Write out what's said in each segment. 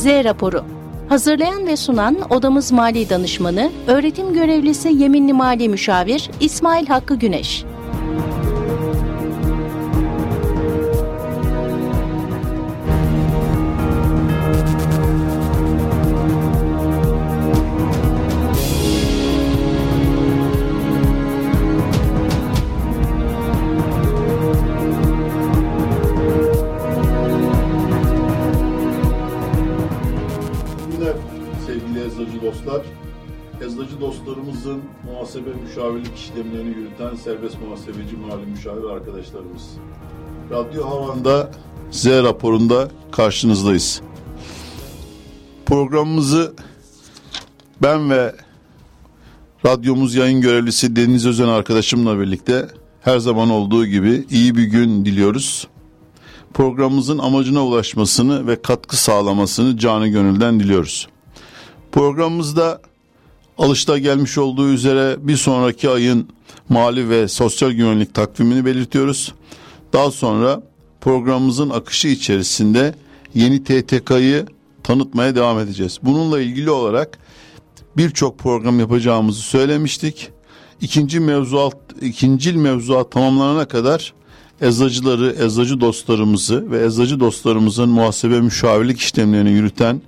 Z raporu. Hazırlayan ve sunan Odamız Mali Danışmanı, Öğretim Görevlisi Yeminli Mali Müşavir İsmail Hakkı Güneş. Muhasebe müşavirlik işlemlerini yürüten serbest muhasebeci mali müşavir arkadaşlarımız. Radyo Havan'da Z raporunda karşınızdayız. Programımızı ben ve radyomuz yayın görevlisi Deniz Özen arkadaşımla birlikte her zaman olduğu gibi iyi bir gün diliyoruz programımızın amacına ulaşmasını ve katkı sağlamasını canı gönülden diliyoruz. Programımızda alışta gelmiş olduğu üzere bir sonraki ayın mali ve sosyal güvenlik takvimini belirtiyoruz. Daha sonra programımızın akışı içerisinde yeni TTK'yı tanıtmaya devam edeceğiz. Bununla ilgili olarak birçok program yapacağımızı söylemiştik. İkinci mevzuat, ikincil mevzuat tamamlanana kadar eczacıları, eczacı dostlarımızı ve eczacı dostlarımızın muhasebe müşavirlik işlemlerini yürüten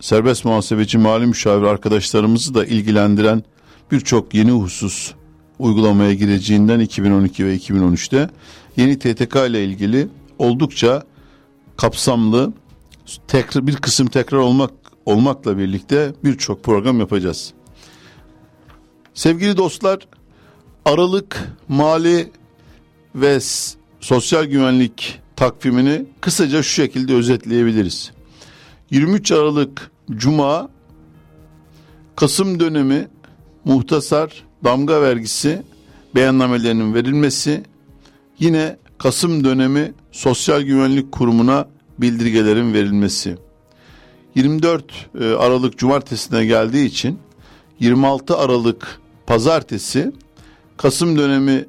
serbest muhasebeci mali müşavir arkadaşlarımızı da ilgilendiren birçok yeni husus uygulamaya gireceğinden 2012 ve 2013'te yeni TTK ile ilgili oldukça kapsamlı tekrar bir kısım tekrar olmak olmakla birlikte birçok program yapacağız. Sevgili dostlar, Aralık mali ve sosyal güvenlik takvimini kısaca şu şekilde özetleyebiliriz. 23 Aralık Cuma Kasım dönemi muhtasar damga vergisi beyannamelerinin verilmesi yine Kasım dönemi Sosyal Güvenlik Kurumu'na bildirgelerin verilmesi. 24 e, Aralık Cumartesi'ne geldiği için 26 Aralık Pazartesi Kasım dönemi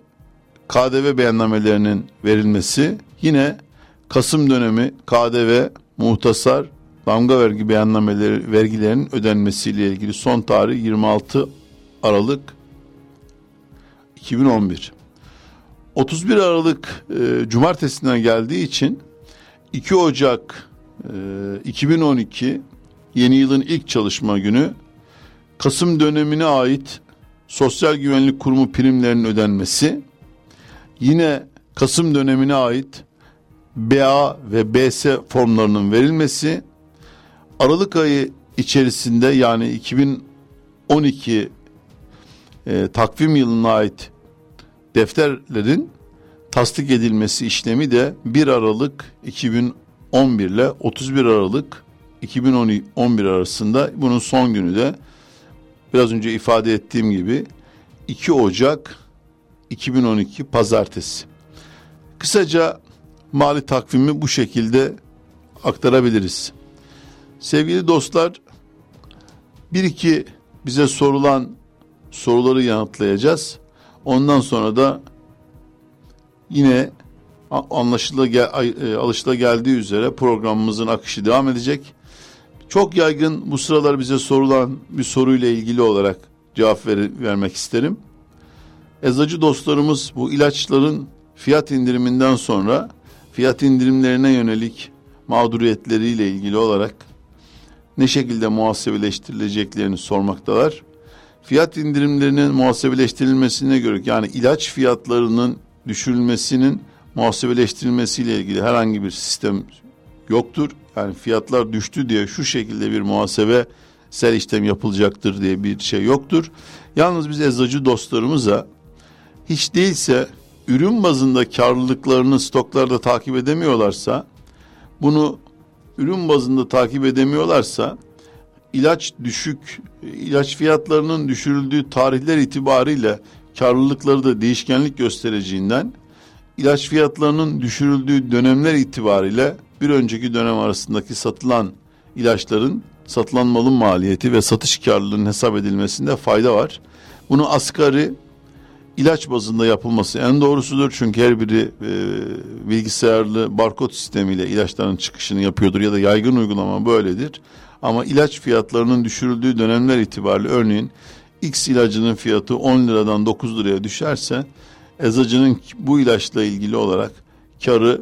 KDV beyannamelerinin verilmesi yine Kasım dönemi KDV, muhtasar, damga vergi beyannameleri vergilerinin ödenmesiyle ilgili son tarih 26 Aralık 2011. 31 Aralık e, cumartesinden geldiği için 2 Ocak e, 2012 yeni yılın ilk çalışma günü Kasım dönemine ait Sosyal Güvenlik Kurumu primlerinin ödenmesi Yine Kasım dönemine ait BA ve BS formlarının verilmesi Aralık ayı içerisinde yani 2012 e, takvim yılına ait defterlerin tasdik edilmesi işlemi de 1 Aralık 2011 ile 31 Aralık 2011 arasında bunun son günü de biraz önce ifade ettiğim gibi 2 Ocak 2012 Pazartesi. Kısaca mali takvimi bu şekilde aktarabiliriz. Sevgili dostlar, bir iki bize sorulan soruları yanıtlayacağız. Ondan sonra da yine anlaşıla e, alışıla geldiği üzere programımızın akışı devam edecek. Çok yaygın bu sıralar bize sorulan bir soruyla ilgili olarak cevap ver, vermek isterim. Eczacı dostlarımız bu ilaçların fiyat indiriminden sonra fiyat indirimlerine yönelik mağduriyetleriyle ilgili olarak ne şekilde muhasebeleştirileceklerini sormaktalar. Fiyat indirimlerinin muhasebeleştirilmesine göre yani ilaç fiyatlarının düşürülmesinin muhasebeleştirilmesiyle ilgili herhangi bir sistem yoktur. Yani fiyatlar düştü diye şu şekilde bir muhasebe sel işlem yapılacaktır diye bir şey yoktur. Yalnız biz eczacı dostlarımıza hiç değilse ürün bazında karlılıklarını stoklarda takip edemiyorlarsa bunu ürün bazında takip edemiyorlarsa ilaç düşük ilaç fiyatlarının düşürüldüğü tarihler itibariyle karlılıkları da değişkenlik göstereceğinden ilaç fiyatlarının düşürüldüğü dönemler itibariyle bir önceki dönem arasındaki satılan ilaçların satılan malın maliyeti ve satış karlılığının hesap edilmesinde fayda var. Bunu asgari ilaç bazında yapılması en doğrusudur. Çünkü her biri e, bilgisayarlı barkod sistemiyle ilaçların çıkışını yapıyordur ya da yaygın uygulama böyledir. Ama ilaç fiyatlarının düşürüldüğü dönemler itibariyle örneğin X ilacının fiyatı 10 liradan 9 liraya düşerse eczacının bu ilaçla ilgili olarak karı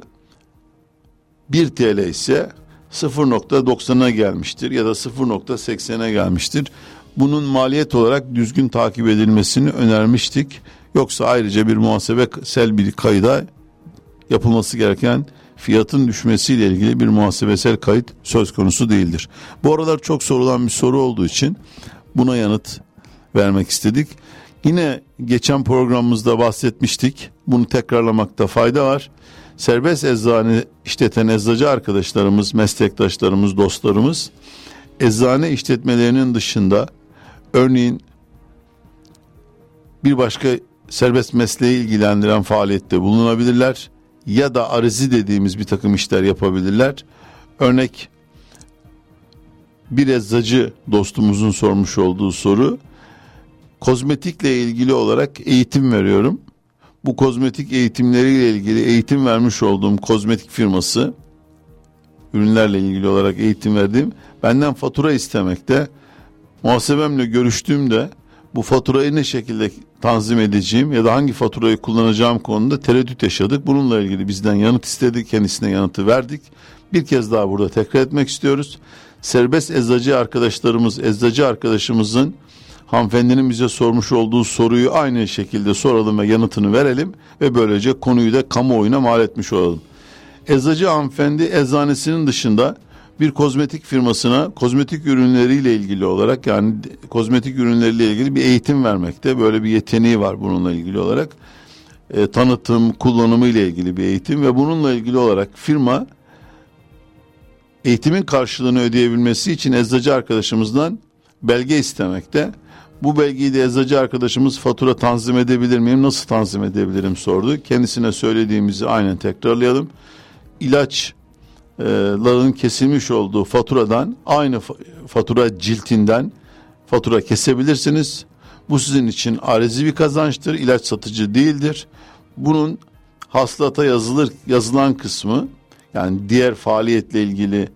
1 TL ise 0.90'a gelmiştir ya da 0.80'e gelmiştir. Bunun maliyet olarak düzgün takip edilmesini önermiştik. Yoksa ayrıca bir muhasebesel bir kayda yapılması gereken fiyatın düşmesiyle ilgili bir muhasebesel kayıt söz konusu değildir. Bu aralar çok sorulan bir soru olduğu için buna yanıt vermek istedik. Yine geçen programımızda bahsetmiştik. Bunu tekrarlamakta fayda var. Serbest eczane işleten eczacı arkadaşlarımız, meslektaşlarımız, dostlarımız eczane işletmelerinin dışında örneğin bir başka serbest mesleği ilgilendiren faaliyette bulunabilirler ya da arızi dediğimiz bir takım işler yapabilirler. Örnek bir eczacı dostumuzun sormuş olduğu soru kozmetikle ilgili olarak eğitim veriyorum. Bu kozmetik eğitimleriyle ilgili eğitim vermiş olduğum kozmetik firması ürünlerle ilgili olarak eğitim verdiğim benden fatura istemekte. Muhasebemle görüştüğümde bu faturayı ne şekilde tanzim edeceğim ya da hangi faturayı kullanacağım konuda tereddüt yaşadık. Bununla ilgili bizden yanıt istedi, kendisine yanıtı verdik. Bir kez daha burada tekrar etmek istiyoruz. Serbest eczacı arkadaşlarımız, eczacı arkadaşımızın hanımefendinin bize sormuş olduğu soruyu aynı şekilde soralım ve yanıtını verelim ve böylece konuyu da kamuoyuna mal etmiş olalım. Eczacı hanımefendi eczanesinin dışında bir kozmetik firmasına kozmetik ürünleriyle ilgili olarak yani kozmetik ürünleriyle ilgili bir eğitim vermekte. Böyle bir yeteneği var bununla ilgili olarak. E, tanıtım, kullanımı ile ilgili bir eğitim ve bununla ilgili olarak firma eğitimin karşılığını ödeyebilmesi için eczacı arkadaşımızdan belge istemekte. Bu belgeyi de eczacı arkadaşımız fatura tanzim edebilir miyim, nasıl tanzim edebilirim sordu. Kendisine söylediğimizi aynen tekrarlayalım. İlaç ların kesilmiş olduğu faturadan aynı fatura ciltinden fatura kesebilirsiniz. Bu sizin için arizi bir kazançtır. ilaç satıcı değildir. Bunun haslata yazılır yazılan kısmı yani diğer faaliyetle ilgili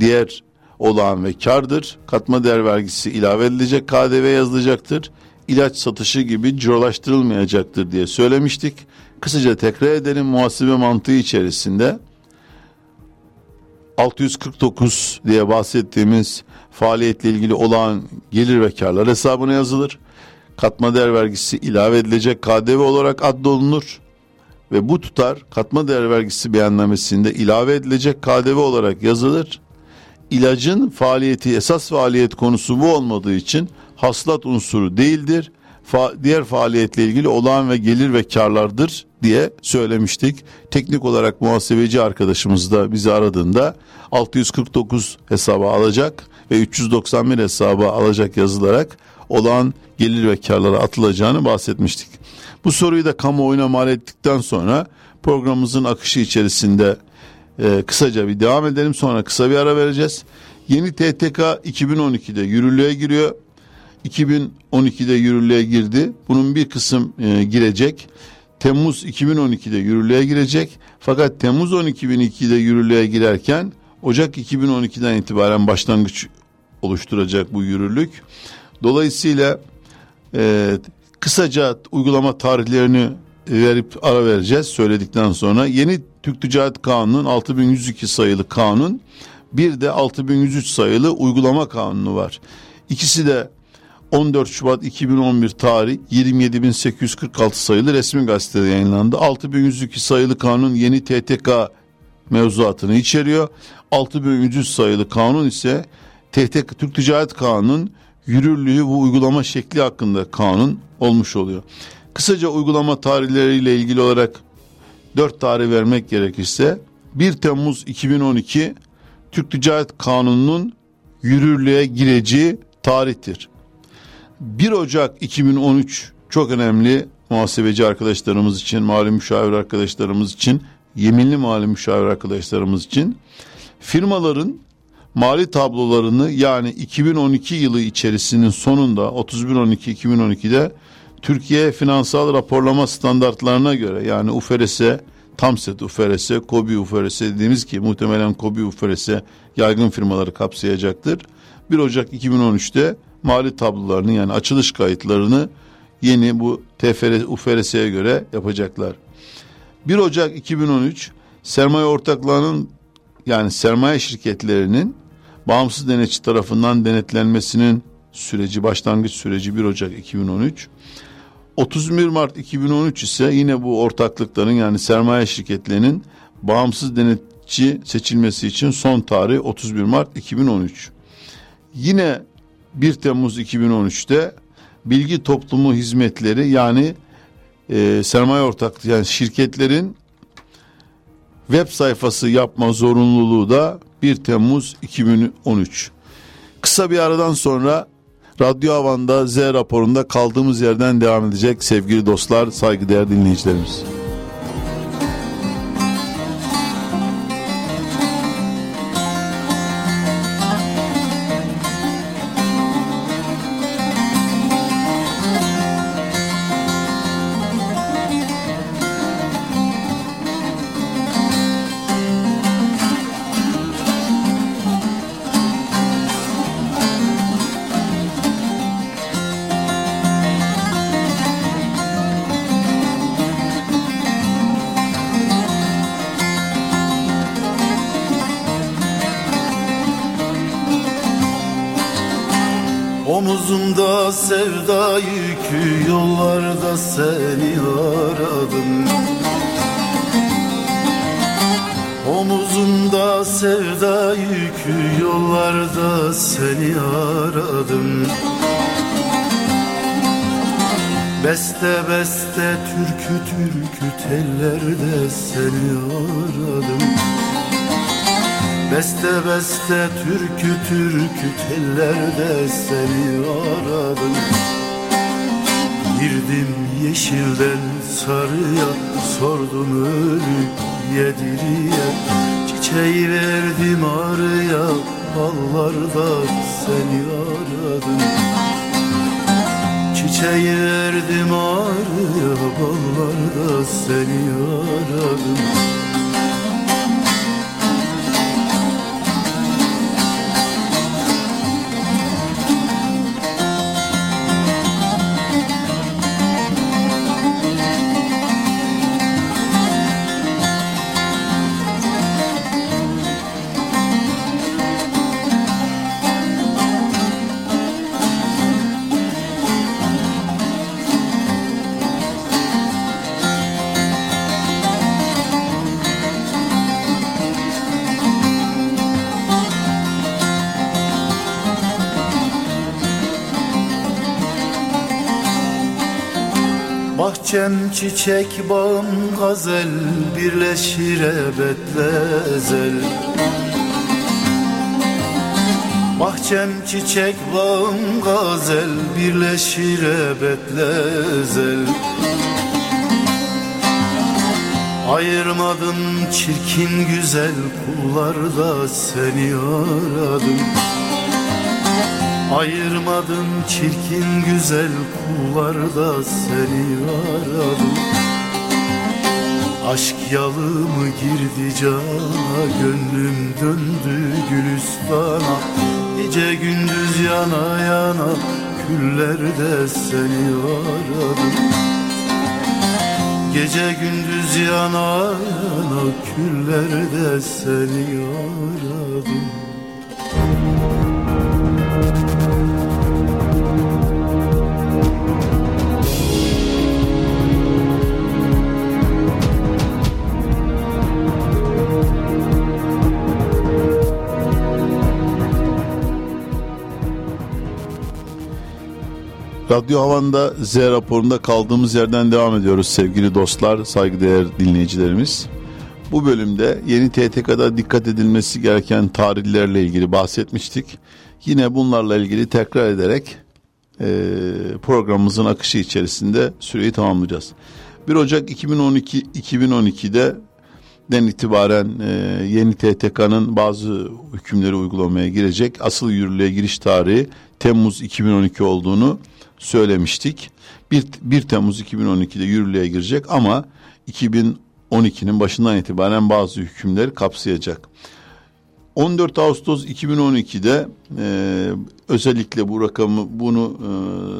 diğer olağan ve kardır. Katma değer vergisi ilave edilecek, KDV yazılacaktır. İlaç satışı gibi cirolaştırılmayacaktır diye söylemiştik. Kısaca tekrar edelim muhasebe mantığı içerisinde 649 diye bahsettiğimiz faaliyetle ilgili olan gelir ve karlar hesabına yazılır. Katma değer vergisi ilave edilecek KDV olarak addolunur ve bu tutar katma değer vergisi beyannamesinde ilave edilecek KDV olarak yazılır. İlacın faaliyeti esas faaliyet konusu bu olmadığı için haslat unsuru değildir. Fa diğer faaliyetle ilgili olağan ve gelir ve karlardır diye söylemiştik. Teknik olarak muhasebeci arkadaşımız da bizi aradığında 649 hesaba alacak ve 391 hesaba alacak yazılarak olan gelir ve karlara atılacağını bahsetmiştik. Bu soruyu da kamuoyuna mal ettikten sonra programımızın akışı içerisinde e, kısaca bir devam edelim sonra kısa bir ara vereceğiz. Yeni TTK 2012'de yürürlüğe giriyor. 2012'de yürürlüğe girdi. Bunun bir kısım e, girecek. Temmuz 2012'de yürürlüğe girecek. Fakat Temmuz 2002'de yürürlüğe girerken Ocak 2012'den itibaren başlangıç oluşturacak bu yürürlük. Dolayısıyla e, kısaca uygulama tarihlerini verip ara vereceğiz söyledikten sonra. Yeni Türk Ticaret Kanunu'nun 6102 sayılı kanun bir de 6103 sayılı uygulama kanunu var. İkisi de 14 Şubat 2011 tarih 27846 sayılı resmi gazetede yayınlandı. 6102 sayılı kanun yeni TTK mevzuatını içeriyor. 6100 sayılı kanun ise TTK Türk Ticaret Kanunun yürürlüğü bu uygulama şekli hakkında kanun olmuş oluyor. Kısaca uygulama tarihleriyle ilgili olarak 4 tarih vermek gerekirse 1 Temmuz 2012 Türk Ticaret Kanunu'nun yürürlüğe gireceği tarihtir. 1 Ocak 2013 çok önemli muhasebeci arkadaşlarımız için, mali müşavir arkadaşlarımız için, yeminli mali müşavir arkadaşlarımız için firmaların mali tablolarını yani 2012 yılı içerisinin sonunda 31-12-2012'de Türkiye finansal raporlama standartlarına göre yani UFRS'e, Tamset UFRS'e, Kobi UFRS'e dediğimiz ki muhtemelen Kobi UFRS'e yaygın firmaları kapsayacaktır. 1 Ocak 2013'te mali tablolarını yani açılış kayıtlarını yeni bu TFR UFRS'ye göre yapacaklar. 1 Ocak 2013 sermaye ortaklarının yani sermaye şirketlerinin bağımsız denetçi tarafından denetlenmesinin süreci başlangıç süreci 1 Ocak 2013. 31 Mart 2013 ise yine bu ortaklıkların yani sermaye şirketlerinin bağımsız denetçi seçilmesi için son tarih 31 Mart 2013. Yine 1 Temmuz 2013'te bilgi toplumu hizmetleri yani e, sermaye ortaklığı yani şirketlerin web sayfası yapma zorunluluğu da 1 Temmuz 2013. Kısa bir aradan sonra Radyo Havan'da Z raporunda kaldığımız yerden devam edecek sevgili dostlar, saygıdeğer dinleyicilerimiz. Omuzumda sevda yükü yollarda seni aradım. Omuzumda sevda yükü yollarda seni aradım. Beste beste türkü türkü tellerde seni aradım Beste beste türkü türkü tellerde seni aradım. Girdim yeşilden sarıya sordum ölü yediriye Çiçeği verdim arıya ballarda seni aradım. Çiçeği verdim arıya ballarda seni aradım Bahçem çiçek bağım gazel Birleşir ebetle ezel. Bahçem çiçek bağım gazel Birleşir ebetle ezel. Ayırmadım çirkin güzel kullarda seni aradım Ayırmadım çirkin güzel kullarda seni aradım. Aşk yalı mı girdi cana Gönlüm döndü gülüstana. Gece gündüz yana yana Küllerde seni aradım. Gece gündüz yana yana Küllerde seni aradım Radyo Havan'da Z raporunda kaldığımız yerden devam ediyoruz sevgili dostlar, saygıdeğer dinleyicilerimiz. Bu bölümde yeni TTK'da dikkat edilmesi gereken tarihlerle ilgili bahsetmiştik. Yine bunlarla ilgili tekrar ederek e, programımızın akışı içerisinde süreyi tamamlayacağız. 1 Ocak 2012 2012'de den itibaren e, yeni TTK'nın bazı hükümleri uygulamaya girecek. Asıl yürürlüğe giriş tarihi Temmuz 2012 olduğunu söylemiştik. 1, 1 Temmuz 2012'de yürürlüğe girecek ama 2012'nin başından itibaren bazı hükümleri kapsayacak. 14 Ağustos 2012'de e, özellikle bu rakamı bunu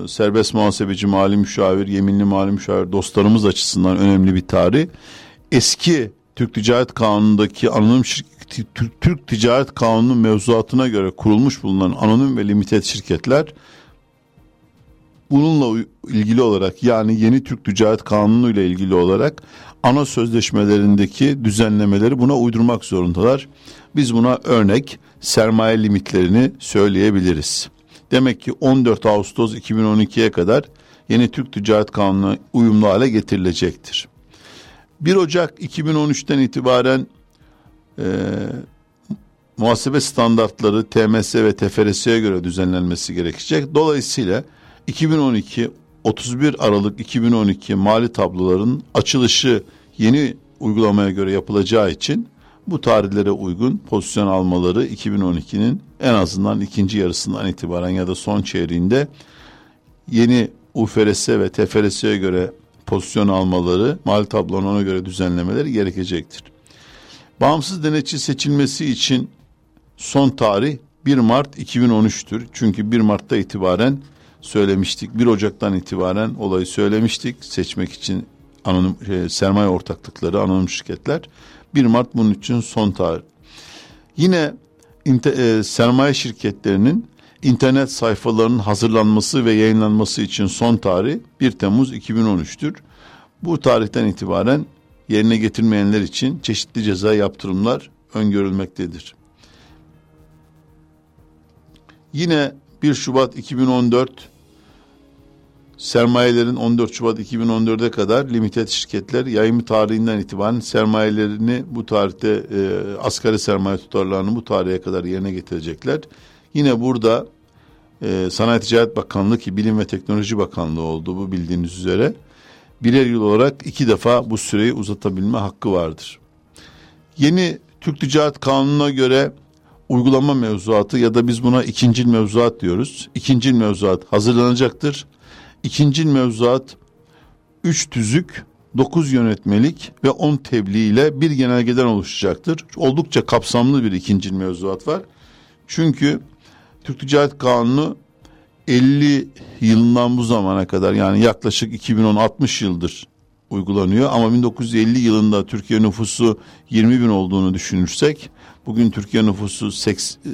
e, serbest muhasebeci mali müşavir, yeminli mali müşavir dostlarımız açısından önemli bir tarih. Eski Türk Ticaret Kanunu'ndaki anonim Türk, Türk Ticaret Kanunu mevzuatına göre kurulmuş bulunan anonim ve limited şirketler bununla ilgili olarak yani yeni Türk Ticaret Kanunu ile ilgili olarak ana sözleşmelerindeki düzenlemeleri buna uydurmak zorundalar. Biz buna örnek sermaye limitlerini söyleyebiliriz. Demek ki 14 Ağustos 2012'ye kadar yeni Türk Ticaret Kanunu uyumlu hale getirilecektir. 1 Ocak 2013'ten itibaren e, muhasebe standartları TMS ve TFRS'ye göre düzenlenmesi gerekecek. Dolayısıyla 2012 31 Aralık 2012 mali tabloların açılışı yeni uygulamaya göre yapılacağı için bu tarihlere uygun pozisyon almaları 2012'nin en azından ikinci yarısından itibaren ya da son çeyreğinde yeni UFRS ve TFRS'ye göre pozisyon almaları, mali tablonun ona göre düzenlemeleri gerekecektir. Bağımsız denetçi seçilmesi için son tarih 1 Mart 2013'tür. Çünkü 1 Mart'ta itibaren söylemiştik. 1 Ocak'tan itibaren olayı söylemiştik. Seçmek için anonim şey, sermaye ortaklıkları, anonim şirketler 1 Mart bunun için son tarih. Yine inte, e, sermaye şirketlerinin internet sayfalarının hazırlanması ve yayınlanması için son tarih 1 Temmuz 2013'tür. Bu tarihten itibaren yerine getirmeyenler için çeşitli ceza yaptırımlar öngörülmektedir. Yine 1 Şubat 2014 sermayelerin 14 Şubat 2014'e kadar limited şirketler yayımı tarihinden itibaren sermayelerini bu tarihte e, asgari sermaye tutarlarını bu tarihe kadar yerine getirecekler. Yine burada e, Sanayi Ticaret Bakanlığı ki Bilim ve Teknoloji Bakanlığı oldu bu bildiğiniz üzere birer yıl olarak iki defa bu süreyi uzatabilme hakkı vardır. Yeni Türk Ticaret Kanunu'na göre uygulama mevzuatı ya da biz buna ikincil mevzuat diyoruz. İkincil mevzuat hazırlanacaktır İkinci mevzuat üç tüzük, dokuz yönetmelik ve on tebliğ ile bir genelgeden oluşacaktır. Oldukça kapsamlı bir ikinci mevzuat var. Çünkü Türk Ticaret Kanunu 50 yılından bu zamana kadar yani yaklaşık 2010-60 yıldır uygulanıyor. Ama 1950 yılında Türkiye nüfusu 20 bin olduğunu düşünürsek bugün Türkiye nüfusu 80, e,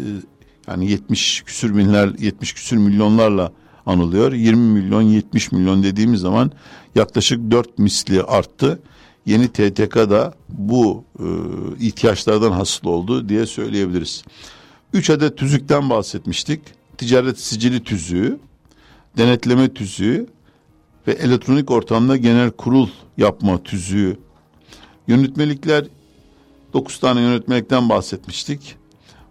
yani 70 küsür binler 70 küsür milyonlarla anılıyor. 20 milyon 70 milyon dediğimiz zaman yaklaşık 4 misli arttı. Yeni TTK da bu e, ihtiyaçlardan hasıl oldu diye söyleyebiliriz. 3 adet tüzükten bahsetmiştik. Ticaret sicili tüzüğü, denetleme tüzüğü ve elektronik ortamda genel kurul yapma tüzüğü. Yönetmelikler 9 tane yönetmelikten bahsetmiştik.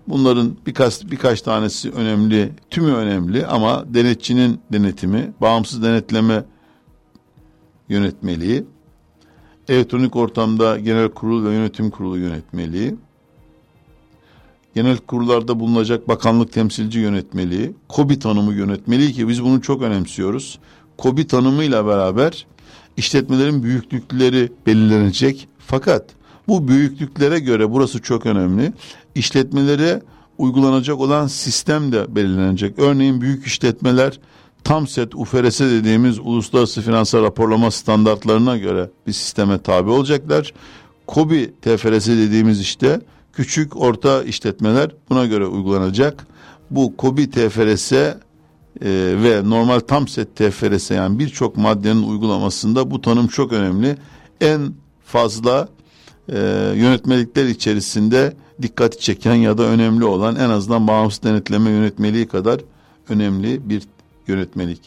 Bunların birkaç birkaç tanesi önemli, tümü önemli ama denetçinin denetimi, bağımsız denetleme yönetmeliği, elektronik ortamda genel kurul ve yönetim kurulu yönetmeliği, genel kurullarda bulunacak bakanlık temsilci yönetmeliği, KOBİ tanımı yönetmeliği ki biz bunu çok önemsiyoruz. KOBİ tanımıyla beraber işletmelerin büyüklükleri belirlenecek fakat bu büyüklüklere göre burası çok önemli. İşletmelere uygulanacak olan sistem de belirlenecek. Örneğin büyük işletmeler tam set UFRS dediğimiz uluslararası finansal raporlama standartlarına göre bir sisteme tabi olacaklar. KOBİ TFRS dediğimiz işte küçük orta işletmeler buna göre uygulanacak. Bu KOBİ TFRS e, ve normal tam set TFRS yani birçok maddenin uygulamasında bu tanım çok önemli. En fazla e, yönetmelikler içerisinde dikkati çeken ya da önemli olan en azından bağımsız denetleme yönetmeliği kadar önemli bir yönetmelik.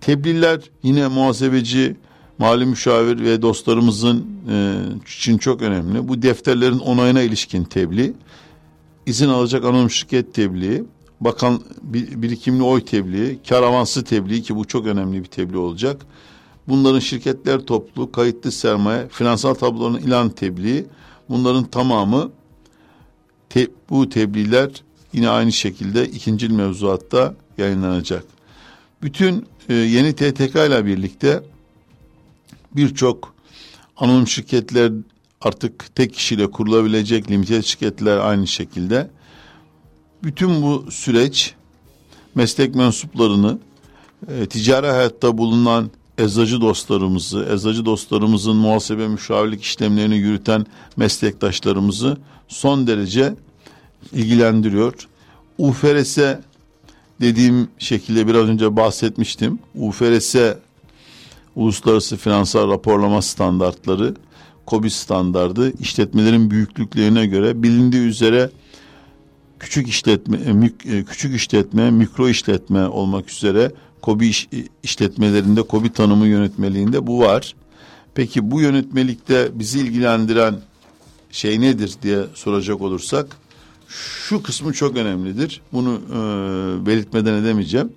Tebliğler yine muhasebeci, mali müşavir ve dostlarımızın e, için çok önemli. Bu defterlerin onayına ilişkin tebliğ, izin alacak anonim şirket tebliği, bakan birikimli oy tebliği, kar avansı tebliği ki bu çok önemli bir tebliğ olacak. Bunların şirketler toplu, kayıtlı sermaye, finansal tabloların ilan tebliği bunların tamamı te, bu tebliğler yine aynı şekilde ikinci mevzuatta yayınlanacak. Bütün e, yeni TTK ile birlikte birçok anonim şirketler artık tek kişiyle kurulabilecek limited şirketler aynı şekilde. Bütün bu süreç meslek mensuplarını e, ticari hayatta bulunan eczacı dostlarımızı, eczacı dostlarımızın muhasebe müşavirlik işlemlerini yürüten meslektaşlarımızı son derece ilgilendiriyor. UFRS dediğim şekilde biraz önce bahsetmiştim. UFRS Uluslararası Finansal Raporlama Standartları KOBİ standardı işletmelerin büyüklüklerine göre bilindiği üzere küçük işletme e, küçük işletme, mikro işletme olmak üzere KOBİ iş, işletmelerinde KOBİ tanımı yönetmeliğinde bu var. Peki bu yönetmelikte bizi ilgilendiren şey nedir diye soracak olursak şu kısmı çok önemlidir. Bunu e, belirtmeden edemeyeceğim.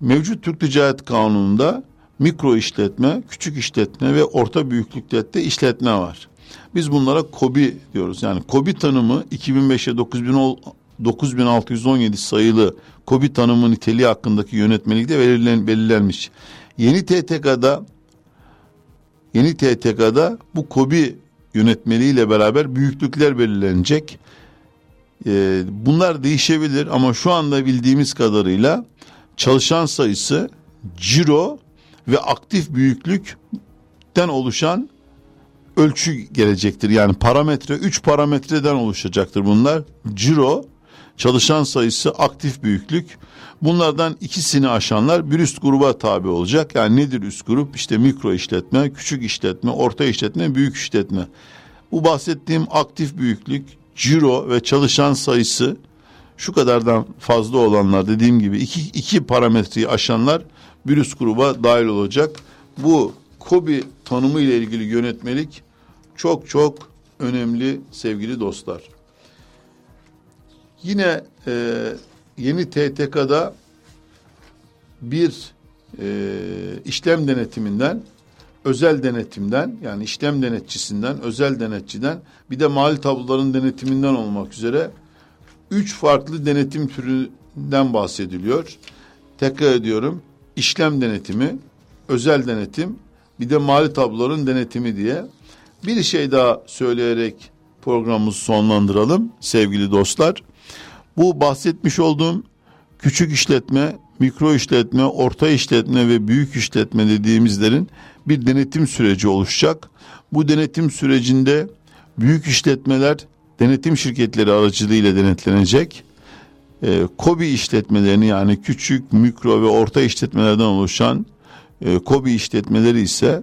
Mevcut Türk Ticaret Kanunu'nda mikro işletme, küçük işletme ve orta büyüklükte de işletme var. Biz bunlara KOBİ diyoruz. Yani KOBİ tanımı 2005'e 9617 sayılı KOBİ tanımı niteliği hakkındaki yönetmelikte belirlen, belirlenmiş. Yeni TTK'da yeni TTK'da bu KOBİ yönetmeliğiyle beraber büyüklükler belirlenecek. Ee, bunlar değişebilir ama şu anda bildiğimiz kadarıyla çalışan sayısı ciro ve aktif büyüklükten oluşan ölçü gelecektir. Yani parametre, üç parametreden oluşacaktır bunlar. Ciro, çalışan sayısı, aktif büyüklük. Bunlardan ikisini aşanlar bir üst gruba tabi olacak. Yani nedir üst grup? İşte mikro işletme, küçük işletme, orta işletme, büyük işletme. Bu bahsettiğim aktif büyüklük, ciro ve çalışan sayısı şu kadardan fazla olanlar dediğim gibi iki, iki parametreyi aşanlar bir üst gruba dahil olacak. Bu KOBİ tanımı ile ilgili yönetmelik çok çok önemli sevgili dostlar. Yine e, yeni TTK'da bir e, işlem denetiminden özel denetimden yani işlem denetçisinden özel denetçiden bir de mali tabloların denetiminden olmak üzere üç farklı denetim türünden bahsediliyor. Tekrar ediyorum işlem denetimi, özel denetim, bir de mali tabloların denetimi diye bir şey daha söyleyerek programımızı sonlandıralım sevgili dostlar. Bu bahsetmiş olduğum küçük işletme, mikro işletme, orta işletme ve büyük işletme dediğimizlerin bir denetim süreci oluşacak. Bu denetim sürecinde büyük işletmeler denetim şirketleri aracılığıyla denetlenecek e, KOBİ işletmelerini yani küçük, mikro ve orta işletmelerden oluşan e, KOBİ işletmeleri ise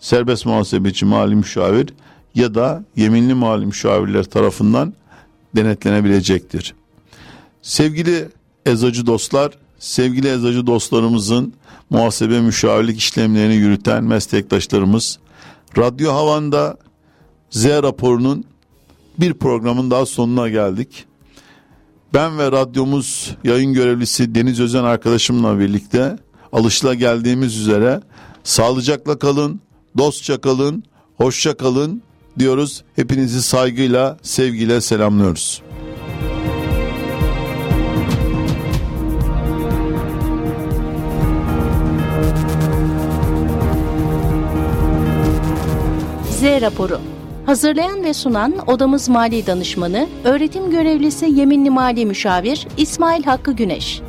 serbest muhasebeci mali müşavir ya da yeminli mali müşavirler tarafından denetlenebilecektir. Sevgili ezacı dostlar, sevgili ezacı dostlarımızın muhasebe müşavirlik işlemlerini yürüten meslektaşlarımız Radyo Havan'da Z raporunun bir programın daha sonuna geldik. Ben ve radyomuz yayın görevlisi Deniz Özen arkadaşımla birlikte alışla geldiğimiz üzere sağlıcakla kalın, dostça kalın, hoşça kalın diyoruz. Hepinizi saygıyla, sevgiyle selamlıyoruz. Z raporu Hazırlayan ve sunan Odamız Mali Danışmanı, Öğretim Görevlisi Yeminli Mali Müşavir İsmail Hakkı Güneş.